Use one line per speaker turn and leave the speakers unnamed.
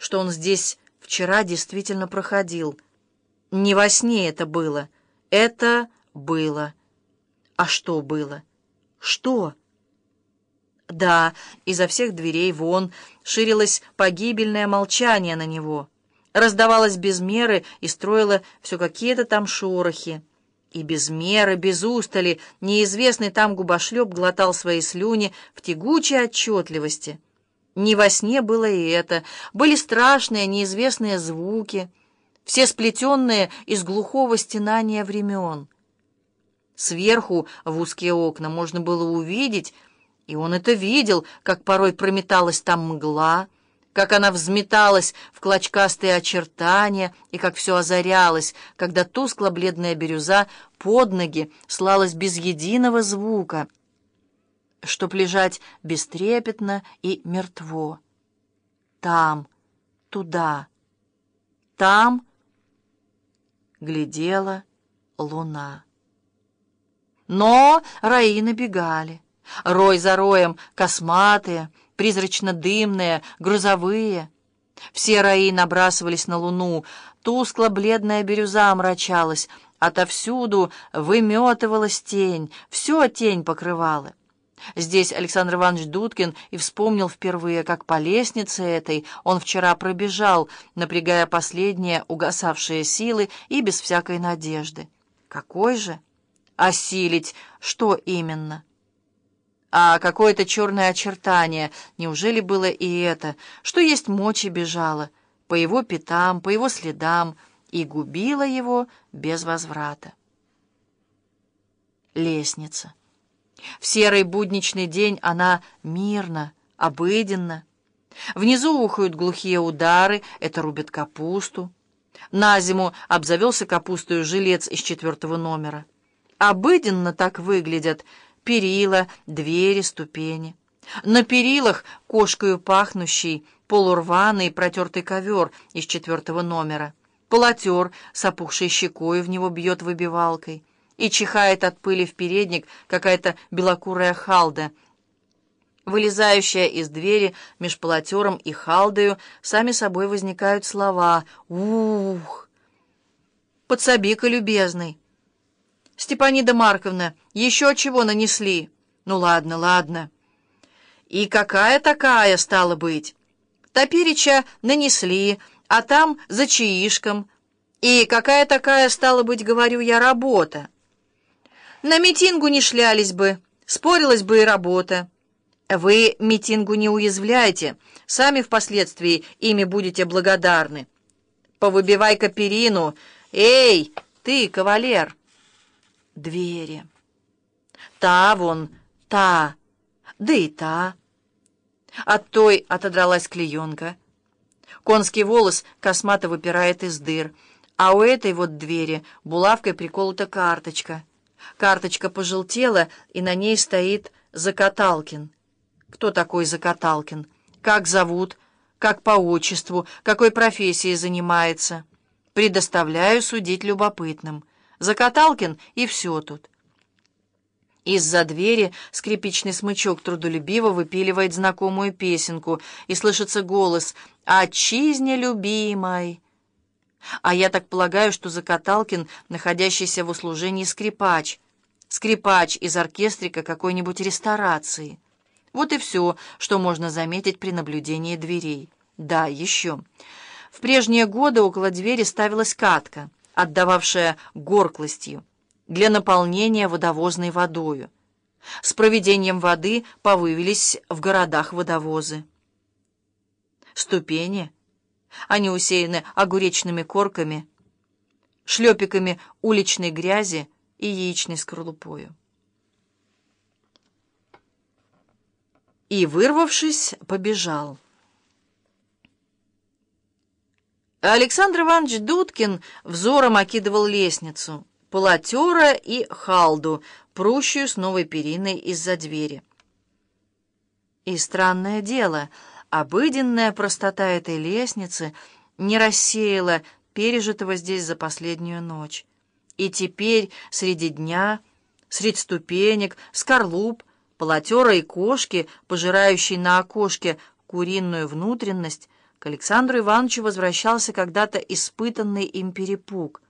что он здесь вчера действительно проходил. Не во сне это было. Это было. А что было? Что? Да, изо всех дверей вон ширилось погибельное молчание на него. Раздавалось без меры и строило все какие-то там шорохи. И без меры, без устали, неизвестный там губошлеп глотал свои слюни в тягучей отчетливости. Не во сне было и это. Были страшные, неизвестные звуки, все сплетенные из глухого стенания времен. Сверху в узкие окна можно было увидеть, и он это видел, как порой прометалась там мгла, как она взметалась в клочкастые очертания и как все озарялось, когда тускло-бледная бирюза под ноги слалась без единого звука, чтоб лежать бестрепетно и мертво. Там, туда, там глядела луна. Но раи набегали, рой за роем, косматые, призрачно-дымные, грузовые. Все раи набрасывались на луну, тускло-бледная бирюза омрачалась, отовсюду выметывалась тень, все тень покрывала. Здесь Александр Иванович Дудкин и вспомнил впервые, как по лестнице этой он вчера пробежал, напрягая последние угасавшие силы и без всякой надежды. Какой же? Осилить что именно? а какое-то черное очертание. Неужели было и это, что есть мочи бежала, по его пятам, по его следам, и губила его без возврата? Лестница. В серый будничный день она мирно, обыденно. Внизу ухают глухие удары, это рубят капусту. На зиму обзавелся капустою жилец из четвертого номера. Обыденно так выглядят — перила, двери, ступени. На перилах кошкою пахнущий, полурваный протертый ковер из четвертого номера. Полотер с опухшей щекой в него бьет выбивалкой. И чихает от пыли в передник какая-то белокурая халда. Вылезающая из двери меж полотером и халдою, сами собой возникают слова «Ух!» «Подсоби-ка, любезный!» Степанида Марковна, еще чего нанесли? Ну ладно, ладно. И какая такая стала быть? Топереча нанесли, а там за чаишком. И какая такая стала быть, говорю я, работа? На митингу не шлялись бы, спорилась бы и работа. Вы митингу не уязвляйте, сами впоследствии ими будете благодарны. Повыбивай-ка перину. Эй, ты, кавалер!» двери. Та вон, та, да и та. От той отодралась клеенка. Конский волос космато выпирает из дыр, а у этой вот двери булавкой приколота карточка. Карточка пожелтела, и на ней стоит Закаталкин. Кто такой Закаталкин? Как зовут? Как по отчеству? Какой профессией занимается? Предоставляю судить любопытным. Закаталкин, и все тут. Из-за двери скрипичный смычок трудолюбиво выпиливает знакомую песенку, и слышится голос «Отчизне любимой». А я так полагаю, что Закаталкин, находящийся в услужении скрипач, скрипач из оркестрика какой-нибудь ресторации. Вот и все, что можно заметить при наблюдении дверей. Да, еще. В прежние годы около двери ставилась катка — отдававшая горклостью, для наполнения водовозной водою. С проведением воды повывелись в городах водовозы. Ступени, они усеяны огуречными корками, шлепиками уличной грязи и яичной скорлупою. И, вырвавшись, побежал. Александр Иванович Дудкин взором окидывал лестницу, полотера и халду, прущую с новой периной из-за двери. И странное дело, обыденная простота этой лестницы не рассеяла пережитого здесь за последнюю ночь. И теперь среди дня, среди ступенек, скорлуп, полотера и кошки, пожирающей на окошке куриную внутренность, К Александру Ивановичу возвращался когда-то испытанный им перепуг —